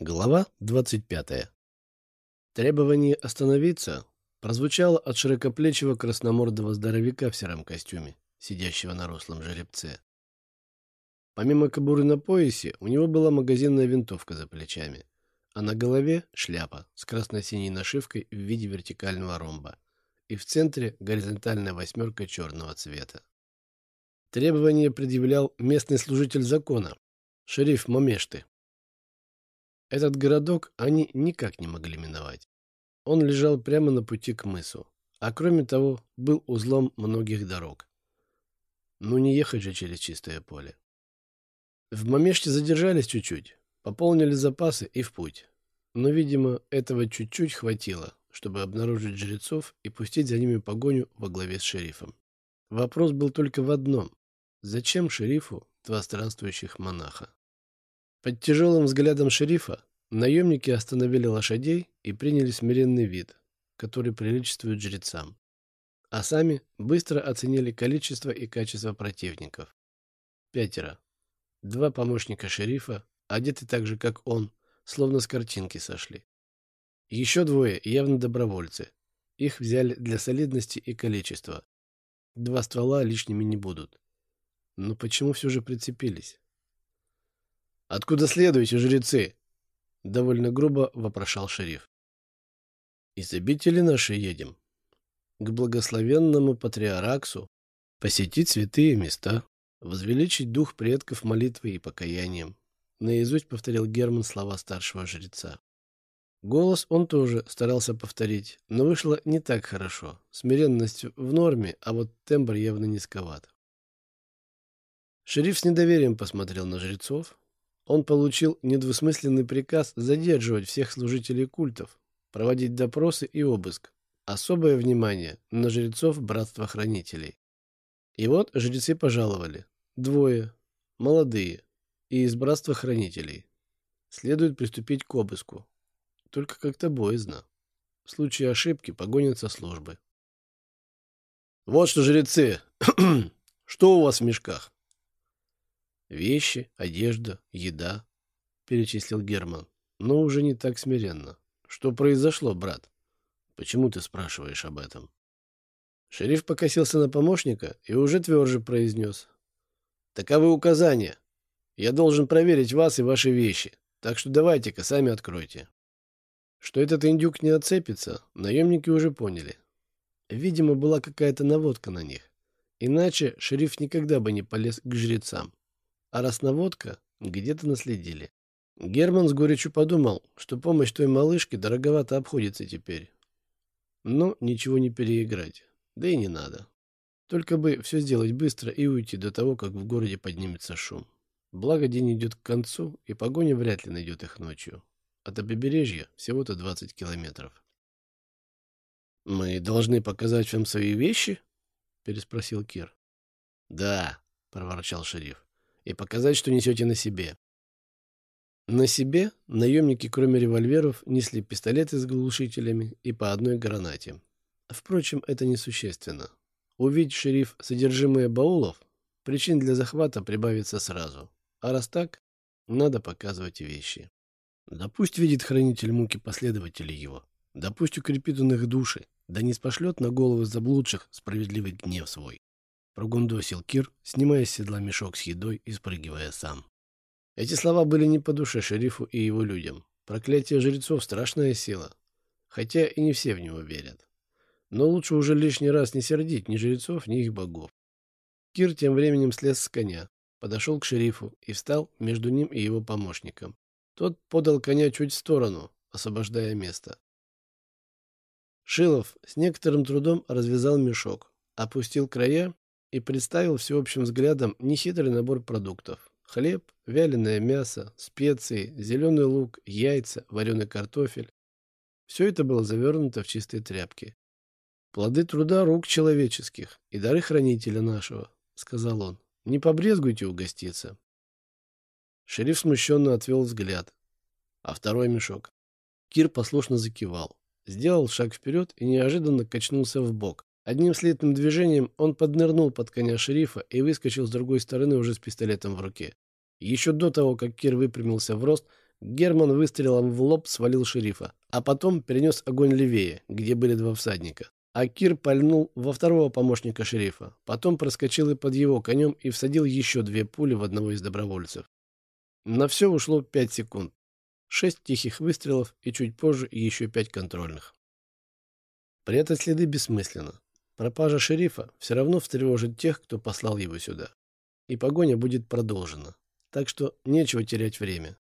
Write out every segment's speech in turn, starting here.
Глава 25. Требование остановиться прозвучало от широкоплечего красномордого здоровяка в сером костюме, сидящего на рослом жеребце. Помимо кобуры на поясе, у него была магазинная винтовка за плечами, а на голове шляпа с красно-синей нашивкой в виде вертикального ромба и в центре горизонтальная восьмерка черного цвета. Требование предъявлял местный служитель закона, шериф Момешты. Этот городок они никак не могли миновать. Он лежал прямо на пути к мысу, а кроме того был узлом многих дорог. Ну не ехать же через чистое поле. В Мамеште задержались чуть-чуть, пополнили запасы и в путь. Но, видимо, этого чуть-чуть хватило, чтобы обнаружить жрецов и пустить за ними погоню во главе с шерифом. Вопрос был только в одном. Зачем шерифу два странствующих монаха? Под тяжелым взглядом шерифа наемники остановили лошадей и приняли смиренный вид, который приличествует жрецам. А сами быстро оценили количество и качество противников. Пятеро. Два помощника шерифа, одеты так же, как он, словно с картинки сошли. Еще двое явно добровольцы. Их взяли для солидности и количества. Два ствола лишними не будут. Но почему все же прицепились? Откуда следуете, жрецы? Довольно грубо вопрошал шериф. Из обители нашей едем. К благословенному патриараксу посетить святые места, возвеличить дух предков молитвой и покаянием. Наизусть повторил Герман слова старшего жреца. Голос он тоже старался повторить, но вышло не так хорошо. Смиренность в норме, а вот тембр явно низковат. Шериф с недоверием посмотрел на жрецов, он получил недвусмысленный приказ задерживать всех служителей культов, проводить допросы и обыск. Особое внимание на жрецов братства хранителей. И вот жрецы пожаловали. Двое. Молодые. И из братства хранителей. Следует приступить к обыску. Только как-то боязно. В случае ошибки погонят со службы. Вот что, жрецы, что у вас в мешках? Вещи, одежда, еда, перечислил Герман, но уже не так смиренно. Что произошло, брат? Почему ты спрашиваешь об этом? Шериф покосился на помощника и уже тверже произнес. Таковы указания. Я должен проверить вас и ваши вещи, так что давайте-ка сами откройте. Что этот индюк не отцепится, наемники уже поняли. Видимо, была какая-то наводка на них. Иначе шериф никогда бы не полез к жрецам. А раз наводка, где-то наследили. Герман с горечью подумал, что помощь той малышке дороговато обходится теперь. Но ничего не переиграть. Да и не надо. Только бы все сделать быстро и уйти до того, как в городе поднимется шум. Благо день идет к концу, и погоня вряд ли найдет их ночью. От побережья всего-то 20 километров. «Мы должны показать вам свои вещи?» — переспросил Кир. «Да», — проворчал шериф и показать, что несете на себе. На себе наемники, кроме револьверов, несли пистолеты с глушителями и по одной гранате. Впрочем, это несущественно. Увидеть шериф содержимое баулов, причин для захвата прибавится сразу. А раз так, надо показывать вещи. Да пусть видит хранитель муки последователей его. Да пусть укрепит он их души, да не спошлет на головы заблудших справедливый гнев свой. Прогундосил Кир, снимая с седла мешок с едой и спрыгивая сам. Эти слова были не по душе шерифу и его людям. Проклятие жрецов — страшная сила. Хотя и не все в него верят. Но лучше уже лишний раз не сердить ни жрецов, ни их богов. Кир тем временем слез с коня, подошел к шерифу и встал между ним и его помощником. Тот подал коня чуть в сторону, освобождая место. Шилов с некоторым трудом развязал мешок, опустил края и представил всеобщим взглядом нехитрый набор продуктов. Хлеб, вяленое мясо, специи, зеленый лук, яйца, вареный картофель. Все это было завернуто в чистые тряпки. «Плоды труда рук человеческих и дары хранителя нашего», — сказал он. «Не побрезгуйте угоститься». Шериф смущенно отвел взгляд. А второй мешок. Кир послушно закивал. Сделал шаг вперед и неожиданно качнулся в бок, Одним слитным движением он поднырнул под коня шерифа и выскочил с другой стороны уже с пистолетом в руке. Еще до того, как Кир выпрямился в рост, Герман выстрелом в лоб свалил шерифа, а потом перенес огонь левее, где были два всадника. А Кир пальнул во второго помощника шерифа, потом проскочил и под его конем и всадил еще две пули в одного из добровольцев. На все ушло пять секунд. Шесть тихих выстрелов и чуть позже еще пять контрольных. Прятать следы бессмысленно. Пропажа шерифа все равно встревожит тех, кто послал его сюда. И погоня будет продолжена. Так что нечего терять время.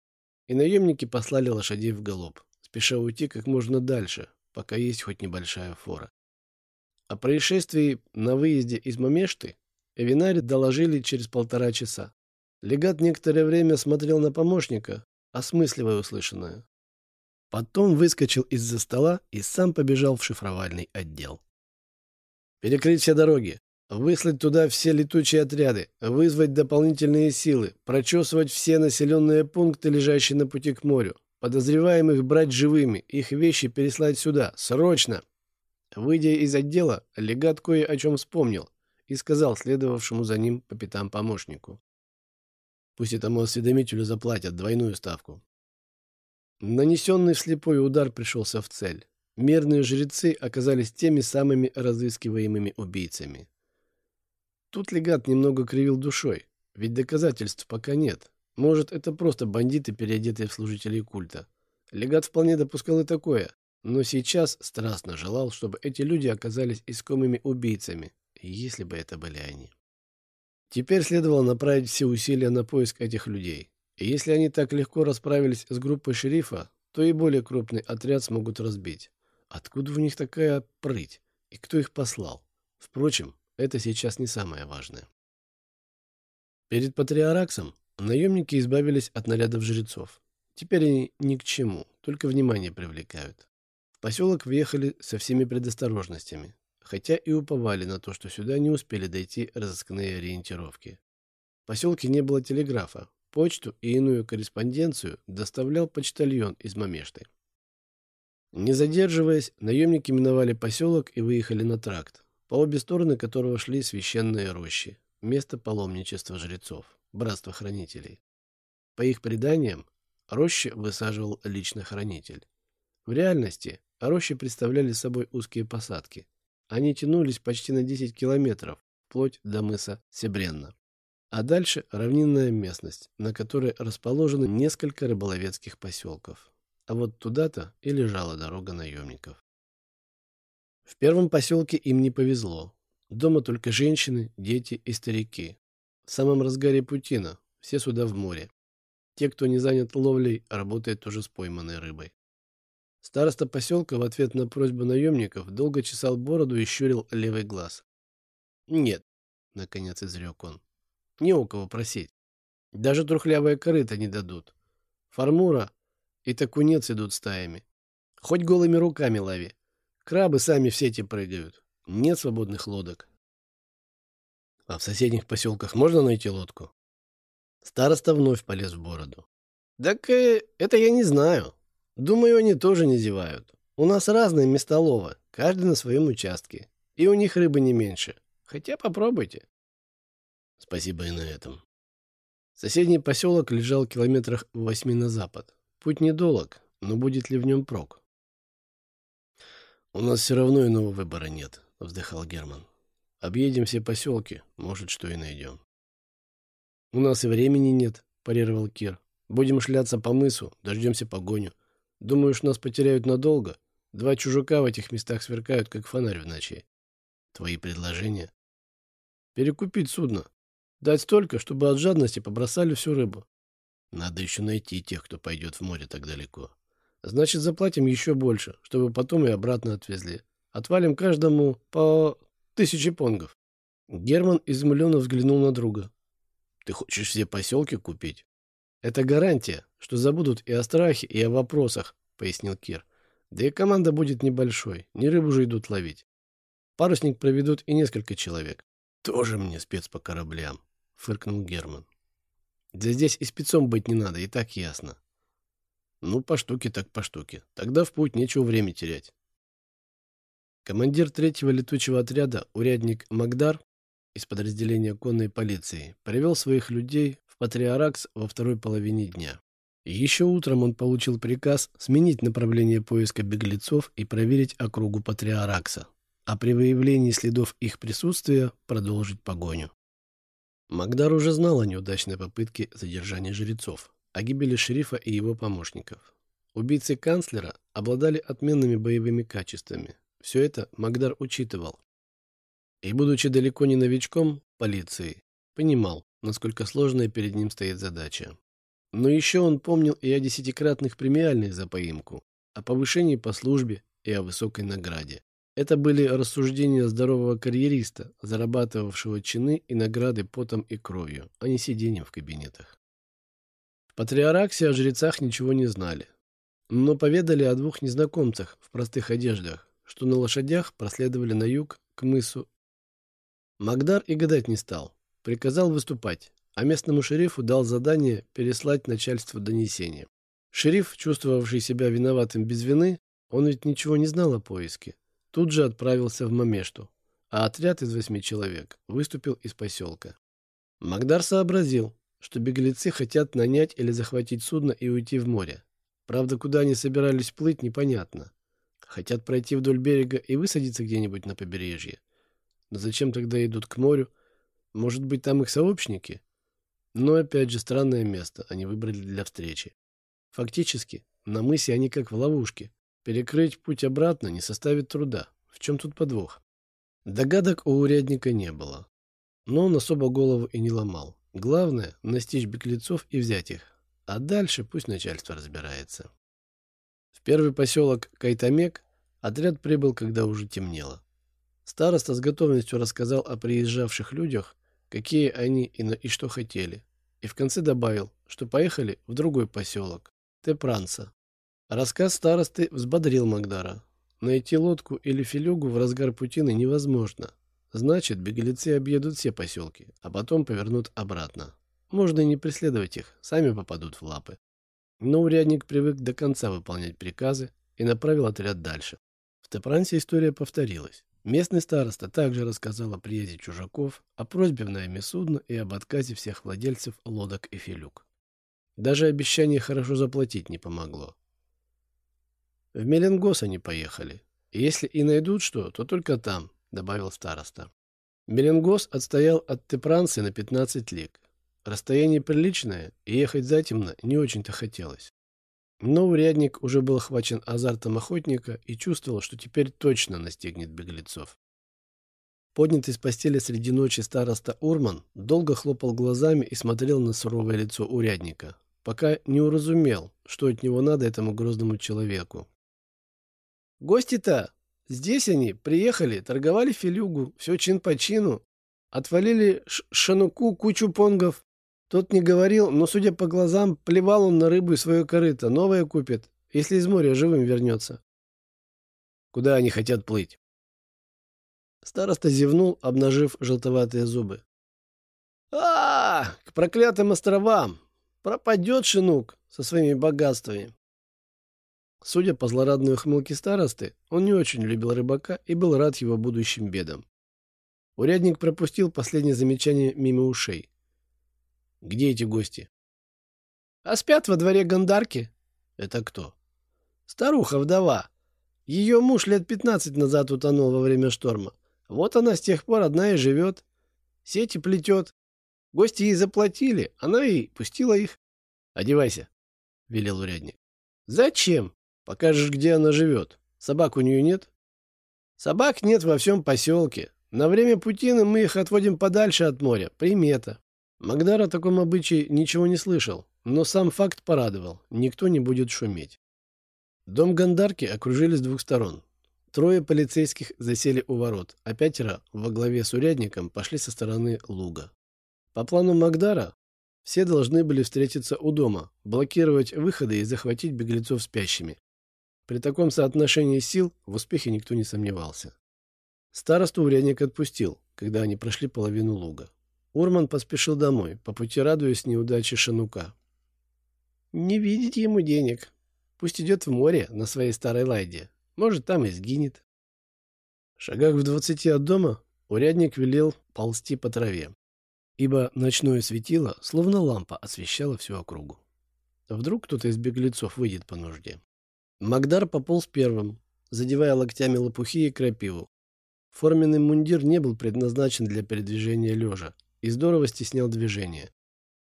И наемники послали лошадей в галоп, спеша уйти как можно дальше, пока есть хоть небольшая фора. О происшествии на выезде из Мамешты Эвинари доложили через полтора часа. Легат некоторое время смотрел на помощника, осмысливая услышанное. Потом выскочил из-за стола и сам побежал в шифровальный отдел. Перекрыть все дороги, выслать туда все летучие отряды, вызвать дополнительные силы, прочесывать все населенные пункты, лежащие на пути к морю, подозреваемых брать живыми, их вещи переслать сюда, срочно. Выйдя из отдела, легат кое о чем вспомнил и сказал следовавшему за ним по пятам помощнику. Пусть этому осведомителю заплатят двойную ставку. Нанесенный вслепой удар пришелся в цель. Мирные жрецы оказались теми самыми разыскиваемыми убийцами. Тут легат немного кривил душой, ведь доказательств пока нет. Может, это просто бандиты, переодетые в служителей культа. Легат вполне допускал и такое, но сейчас страстно желал, чтобы эти люди оказались искомыми убийцами, если бы это были они. Теперь следовало направить все усилия на поиск этих людей. И если они так легко расправились с группой шерифа, то и более крупный отряд смогут разбить. Откуда у них такая прыть? И кто их послал? Впрочем, это сейчас не самое важное. Перед Патриараксом наемники избавились от нарядов жрецов. Теперь они ни к чему, только внимание привлекают. В поселок въехали со всеми предосторожностями, хотя и уповали на то, что сюда не успели дойти разыскные ориентировки. В поселке не было телеграфа, почту и иную корреспонденцию доставлял почтальон из Мамешты. Не задерживаясь, наемники миновали поселок и выехали на тракт, по обе стороны которого шли священные рощи, место паломничества жрецов, братство хранителей. По их преданиям, рощи высаживал лично хранитель. В реальности рощи представляли собой узкие посадки – они тянулись почти на 10 километров, вплоть до мыса Себренна. А дальше равнинная местность, на которой расположены несколько рыболовецких поселков. А вот туда-то и лежала дорога наемников. В первом поселке им не повезло. Дома только женщины, дети и старики. В самом разгаре Путина, все суда в море. Те, кто не занят ловлей, работают тоже с пойманной рыбой. Староста поселка в ответ на просьбу наемников долго чесал бороду и щурил левый глаз. «Нет», — наконец изрек он, — «не у кого просить. Даже трухлявые корыта не дадут. Фармура и такунец идут стаями. Хоть голыми руками лови. Крабы сами в сети прыгают. Нет свободных лодок. А в соседних поселках можно найти лодку? Староста вновь полез в бороду. Так э, это я не знаю. Думаю, они тоже не зевают. У нас разные местоловы, каждый на своем участке. И у них рыбы не меньше. Хотя попробуйте. Спасибо и на этом. Соседний поселок лежал километрах в восьми на запад. Путь недолг, но будет ли в нем прок? У нас все равно иного выбора нет, вздыхал Герман. Объедем все поселки, может, что и найдем. У нас и времени нет, парировал Кир. Будем шляться по мысу, дождемся погоню. Думаешь, нас потеряют надолго? Два чужака в этих местах сверкают, как фонарь в ночи. Твои предложения? Перекупить судно. Дать столько, чтобы от жадности побросали всю рыбу. Надо еще найти тех, кто пойдет в море так далеко. Значит, заплатим еще больше, чтобы потом и обратно отвезли. Отвалим каждому по тысяче понгов. Герман изумленно взглянул на друга. Ты хочешь все поселки купить? Это гарантия, что забудут и о страхе, и о вопросах, пояснил Кир. Да и команда будет небольшой, не рыбу же идут ловить. Парусник проведут и несколько человек. Тоже мне спец по кораблям, фыркнул Герман. Да здесь и спецом быть не надо, и так ясно. Ну, по штуке так по штуке. Тогда в путь нечего время терять. Командир третьего летучего отряда, урядник Магдар, из подразделения конной полиции, привел своих людей Патриаракс во второй половине дня. Еще утром он получил приказ сменить направление поиска беглецов и проверить округу Патриаракса, а при выявлении следов их присутствия продолжить погоню. Магдар уже знал о неудачной попытке задержания жрецов, о гибели шерифа и его помощников. Убийцы канцлера обладали отменными боевыми качествами. Все это Магдар учитывал. И, будучи далеко не новичком полиции, понимал, насколько сложная перед ним стоит задача. Но еще он помнил и о десятикратных премиальных за поимку, о повышении по службе и о высокой награде. Это были рассуждения здорового карьериста, зарабатывавшего чины и награды потом и кровью, а не сидением в кабинетах. В Патриараксе о жрецах ничего не знали, но поведали о двух незнакомцах в простых одеждах, что на лошадях проследовали на юг к мысу. Магдар и гадать не стал, приказал выступать, а местному шерифу дал задание переслать начальству донесение. Шериф, чувствовавший себя виноватым без вины, он ведь ничего не знал о поиске, тут же отправился в Мамешту, а отряд из восьми человек выступил из поселка. Магдар сообразил, что беглецы хотят нанять или захватить судно и уйти в море. Правда, куда они собирались плыть, непонятно. Хотят пройти вдоль берега и высадиться где-нибудь на побережье. Но зачем тогда идут к морю? Может быть, там их сообщники? Но опять же странное место они выбрали для встречи. Фактически, на мысе они как в ловушке. Перекрыть путь обратно не составит труда. В чем тут подвох? Догадок у урядника не было. Но он особо голову и не ломал. Главное – настичь беглецов и взять их. А дальше пусть начальство разбирается. В первый поселок Кайтамек отряд прибыл, когда уже темнело. Староста с готовностью рассказал о приезжавших людях, какие они и, на, и что хотели. И в конце добавил, что поехали в другой поселок – Тепранца. Рассказ старосты взбодрил Магдара. Найти лодку или филюгу в разгар путины невозможно. Значит, беглецы объедут все поселки, а потом повернут обратно. Можно и не преследовать их, сами попадут в лапы. Но урядник привык до конца выполнять приказы и направил отряд дальше. В Тепрансе история повторилась. Местный староста также рассказал о приезде чужаков, о просьбе в найме судна и об отказе всех владельцев лодок и филюк. Даже обещание хорошо заплатить не помогло. В Меленгос они поехали. Если и найдут что, то только там, добавил староста. Меленгос отстоял от Тепранцы на 15 лиг. Расстояние приличное, и ехать затемно не очень-то хотелось. Но урядник уже был охвачен азартом охотника и чувствовал, что теперь точно настигнет беглецов. Поднятый с постели среди ночи староста Урман долго хлопал глазами и смотрел на суровое лицо урядника, пока не уразумел, что от него надо этому грозному человеку. «Гости-то! Здесь они, приехали, торговали филюгу, все чин по чину, отвалили шануку кучу понгов, тот не говорил, но, судя по глазам, плевал он на рыбу и свое корыто. Новое купит, если из моря живым вернется. Куда они хотят плыть? Староста зевнул, обнажив желтоватые зубы. а, -а, -а К проклятым островам! Пропадет шинук со своими богатствами. Судя по злорадной ухмылке старосты, он не очень любил рыбака и был рад его будущим бедам. Урядник пропустил последнее замечание мимо ушей. Где эти гости? А спят во дворе Гандарки. Это кто? Старуха-вдова. Ее муж лет пятнадцать назад утонул во время шторма. Вот она с тех пор одна и живет. Сети плетет. Гости ей заплатили, она и пустила их. Одевайся, — велел урядник. Зачем? Покажешь, где она живет. Собак у нее нет? Собак нет во всем поселке. На время путины мы их отводим подальше от моря. Примета. Магдар о таком обычае ничего не слышал, но сам факт порадовал. Никто не будет шуметь. Дом Гандарки окружили с двух сторон. Трое полицейских засели у ворот, а пятеро во главе с урядником пошли со стороны луга. По плану Магдара все должны были встретиться у дома, блокировать выходы и захватить беглецов спящими. При таком соотношении сил в успехе никто не сомневался. Старосту урядник отпустил, когда они прошли половину луга. Урман поспешил домой, по пути радуясь неудаче Шанука. «Не видеть ему денег. Пусть идет в море на своей старой лайде. Может, там и сгинет». В шагах в двадцати от дома урядник велел ползти по траве, ибо ночное светило, словно лампа, освещало всю округу. Вдруг кто-то из беглецов выйдет по нужде. Магдар пополз первым, задевая локтями лопухи и крапиву. Форменный мундир не был предназначен для передвижения лежа и здорово стеснял движение.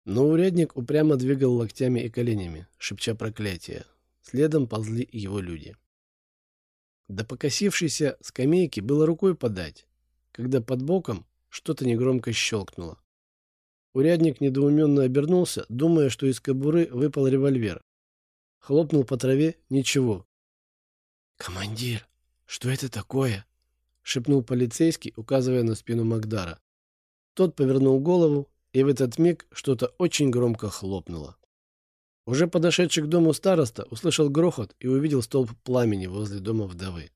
Но урядник упрямо двигал локтями и коленями, шепча проклятия. Следом ползли его люди. До покосившейся скамейки было рукой подать, когда под боком что-то негромко щелкнуло. Урядник недоуменно обернулся, думая, что из кобуры выпал револьвер. Хлопнул по траве — ничего. «Командир, что это такое?» — шепнул полицейский, указывая на спину Макдара. Тот повернул голову, и в этот миг что-то очень громко хлопнуло. Уже подошедший к дому староста услышал грохот и увидел столб пламени возле дома вдовы.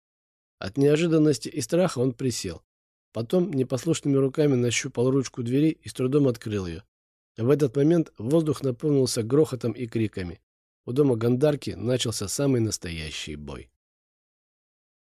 От неожиданности и страха он присел. Потом непослушными руками нащупал ручку двери и с трудом открыл ее. В этот момент воздух наполнился грохотом и криками. У дома Гандарки начался самый настоящий бой.